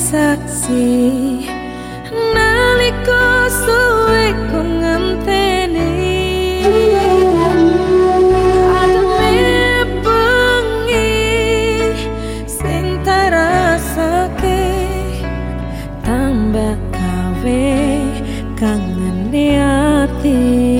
saksi. Naliko suwe ku ngenteni. Ademe bengi sing tarasake tambah kawe kangen ati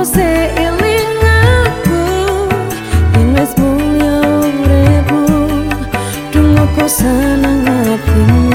rasa tresnoku